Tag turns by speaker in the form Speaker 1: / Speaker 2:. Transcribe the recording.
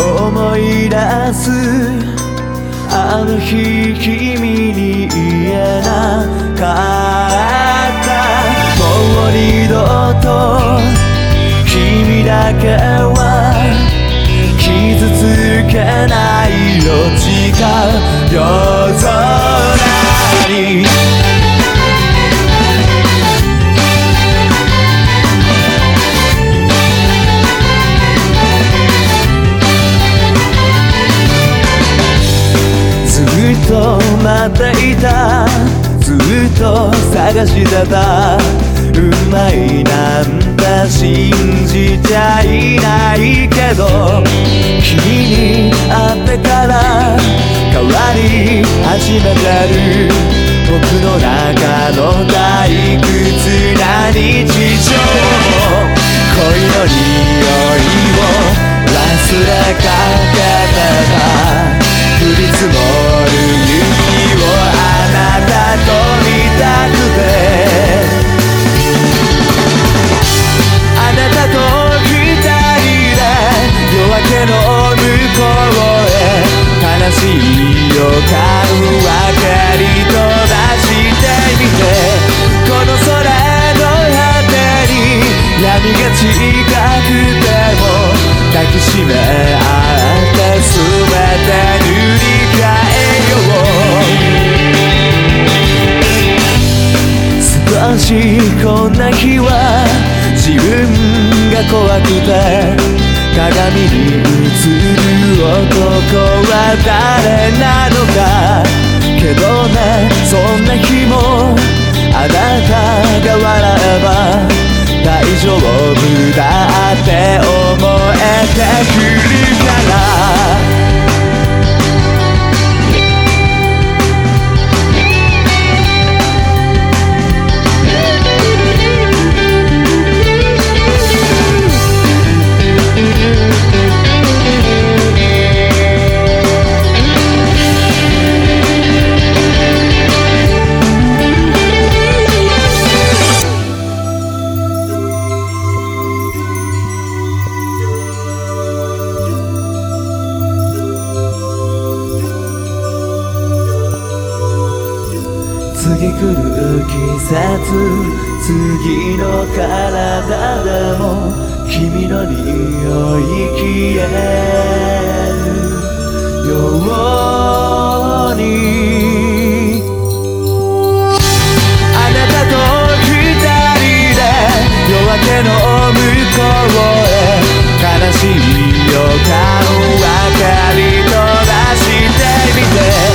Speaker 1: 思い出すあの日君に言えなかったもう二度と君だけっていた。ずっと探してた。うまいなんて信じちゃいないけど。君に会ってからしい予感は蹴り飛ばしてみてこの空の果てに闇が近くても抱きしめ合って全て塗り替えよう少しこんな日は自分が怖くて鏡に映る男は誰なのか？けどねそんな日もあなたが笑えば大丈夫だって思えてくるから。る季節次の体でも君の匂い消えるように。あなたと二人で夜明けの向こうへ悲しい予感ばかり飛ばしてみて。